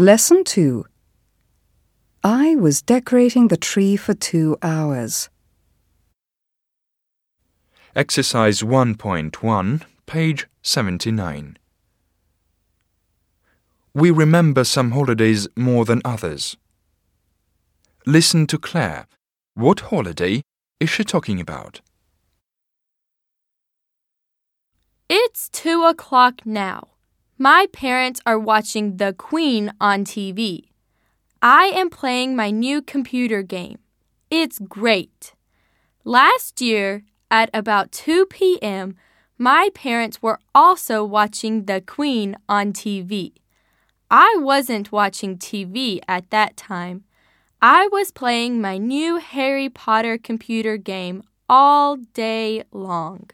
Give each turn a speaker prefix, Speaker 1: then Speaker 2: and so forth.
Speaker 1: Lesson 2 I was decorating the tree for two hours.
Speaker 2: Exercise 1.1, page 79. We remember some holidays more than others. Listen to Claire. What holiday is she talking about?
Speaker 3: It's two o'clock now. My parents are watching The Queen on TV. I am playing my new computer game. It's great. Last year, at about 2 p.m., my parents were also watching The Queen on TV. I wasn't watching TV at that time. I was playing my new Harry Potter computer game all day long.